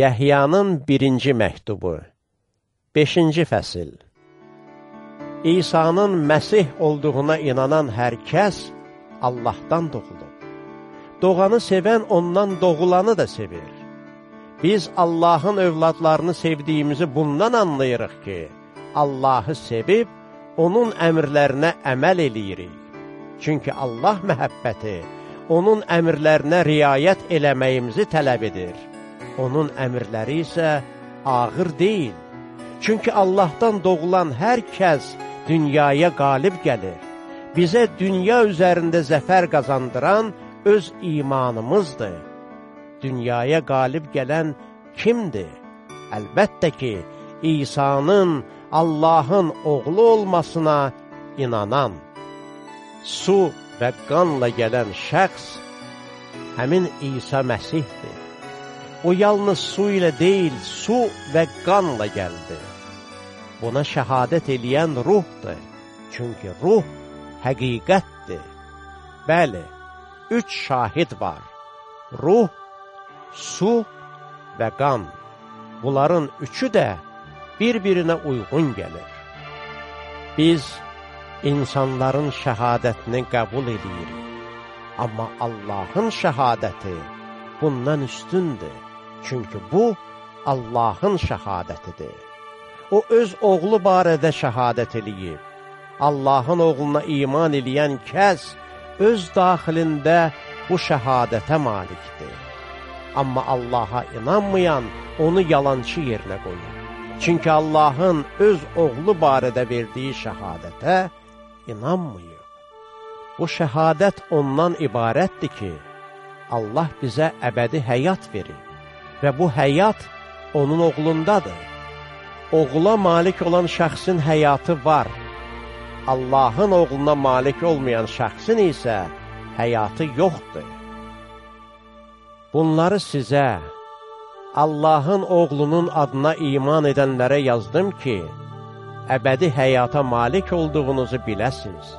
Yəhyanın birinci məktubu 5-ci fəsil İsa'nın Məsih olduğuna inanan hər kəs Allahdan doğulub. Doğanı sevən ondan doğulanı da sevir. Biz Allahın övladlarını sevdiyimizi bundan anlayırıq ki, Allahı sevib, onun əmrlərinə əməl eləyirik. Çünki Allah məhəbbəti, onun əmrlərinə riayət eləməyimizi tələb edir. Onun əmrləri isə ağır deyil. Çünki Allahdan doğulan hər kəs dünyaya qalib gəlir. Bizə dünya üzərində zəfər qazandıran öz imanımızdır. Dünyaya qalib gələn kimdir? Əlbəttə ki, İsa'nın, Allahın oğlu olmasına inanan. Su və qanla gələn şəxs həmin İsa Məsihdir. O yalnız su ilə deyil, su və qanla gəldi. Buna şəhadət eləyən ruhdur. Çünki ruh həqiqətdir. Bəli, üç şahid var. Ruh, su və qan. Bunların üçü də bir-birinə uyğun gəlir. Biz insanların şəhadətini qəbul edirik. Amma Allahın şəhadəti bundan üstündür. Çünki bu, Allahın şəhadətidir. O, öz oğlu barədə şəhadət eləyib. Allahın oğluna iman eləyən kəs öz daxilində bu şəhadətə malikdir. Amma Allaha inanmayan onu yalançı yerinə qoyur. Çünki Allahın öz oğlu barədə verdiyi şəhadətə inanmayıb. Bu şəhadət ondan ibarətdir ki, Allah bizə əbədi həyat verir və bu həyat onun oğlundadır. Oğula malik olan şəxsin həyatı var. Allahın oğluna malik olmayan şəxsin isə həyatı yoxdur. Bunları sizə, Allahın oğlunun adına iman edənlərə yazdım ki, əbədi həyata malik olduğunuzu biləsiniz.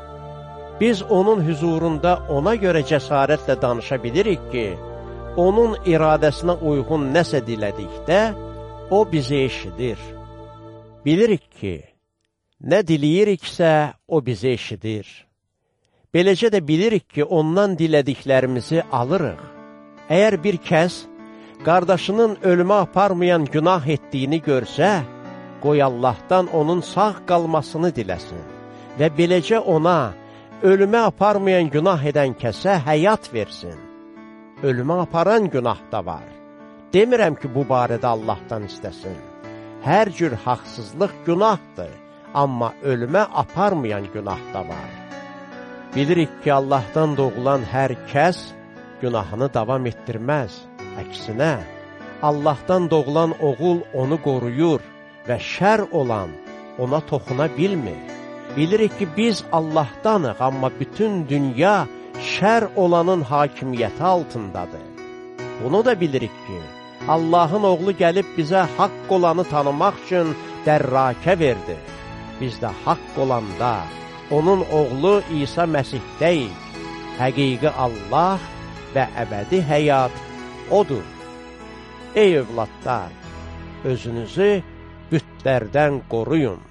Biz onun hüzurunda ona görə cəsarətlə danışa bilirik ki, onun iradəsinə uyğun nəsə dilədikdə, o bizi eşidir. Bilirik ki, nə diləyiriksə, o bizi eşidir. Beləcə də bilirik ki, ondan dilədiklərimizi alırıq. Əgər bir kəs qardaşının ölümə aparmayan günah etdiyini görsə, qoy Allahdan onun sağ qalmasını diləsin və beləcə ona ölümə aparmayan günah edən kəsə həyat versin. Ölümə aparan günah da var. Demirəm ki, bu barədə Allahdan istəsin. Hər cür haqsızlıq günahdır, amma ölümə aparmayan günah da var. Bilirik ki, Allahdan doğulan hər kəs günahını davam etdirməz. Əksinə, Allahdan doğulan oğul onu qoruyur və şər olan ona toxuna bilmir. Bilirik ki, biz Allahdanıq, amma bütün dünya şər olanın hakimiyyəti altındadır. Bunu da bilirik ki, Allahın oğlu gəlib bizə haqq olanı tanımaq üçün dərrakə verdi. Biz də haqq olanda, onun oğlu İsa Məsihdəyik. Həqiqi Allah və əbədi həyat odur. Ey övladlar, özünüzü bütlərdən qoruyun.